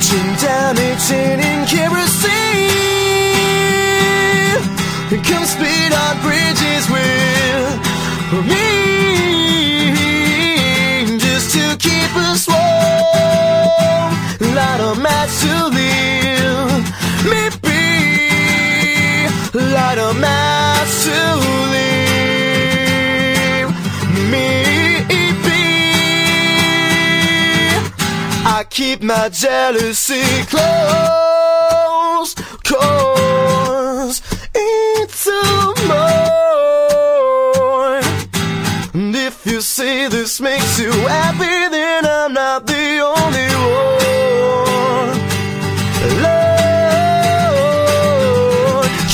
진땀을 kerosene Come speed on bridges with me Just to keep us warm Light a match to live Me be Light a match keep my jealousy close Cause it's a more And if you say this makes you happy Then I'm not the only one. Lord,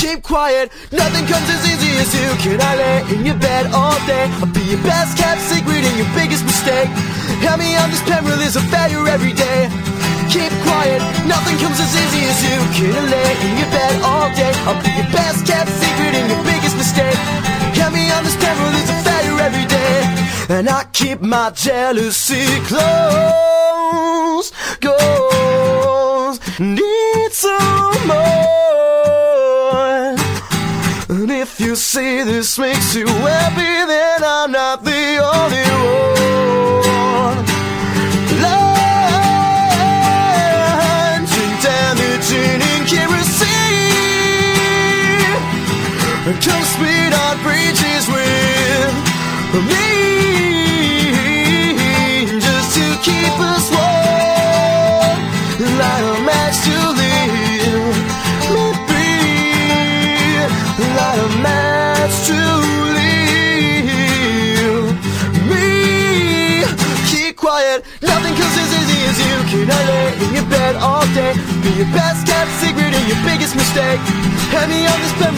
keep quiet. Nothing comes as easy as you. Can I lay in your bed all day? I'll be your best kept secret and your biggest mistake Help me on this a failure every day. Keep quiet, nothing comes as easy as you. Can I lay in your bed all day. I'll be your best kept secret and your biggest mistake. Help me on this pen rule is a failure every day. And I keep my jealousy close. Goes Need some more. And if you say this makes you happy Then I'm not the only one Come on bridges with me Just to keep us warm. Light a match to live. Me be Light a match to live. Me Keep quiet. Nothing comes as easy as you Can I lay in your bed all day. Be your best kept secret and your biggest mistake. Hand me on this pen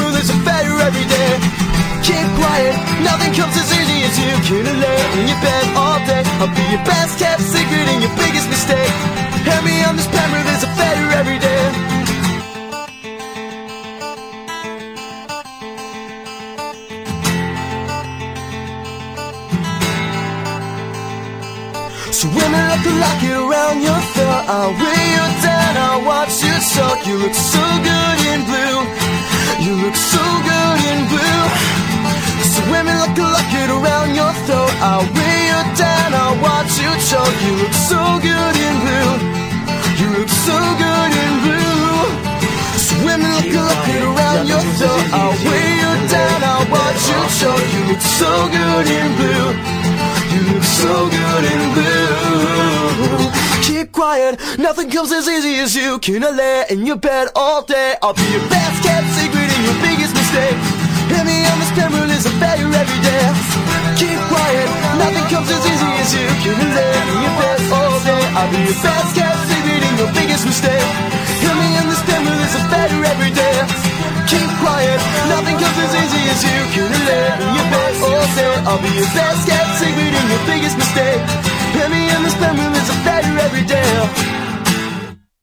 So women like a locket around your throat I'll weigh you down, I'll watch you talk You look so good in blue. You look so good in blue. So women like a locket around your throat I'll weigh you down, I'll watch you choke. You look so good in blue. You look so good in blue. So women like a locket around your throat I'll weigh you down, I'll watch you choke. You look so good in blue you look so good in blue. Keep quiet, nothing comes as easy as you. Can I lay in your bed all day? I'll be your best kept secret and your biggest mistake. Hit me this pen rule is a failure every day. Keep quiet, nothing comes as easy as you. Can I lay in your bed all day? I'll be your best kept I'll be your best kept secret and your biggest mistake. Me in this pen is a failure every day.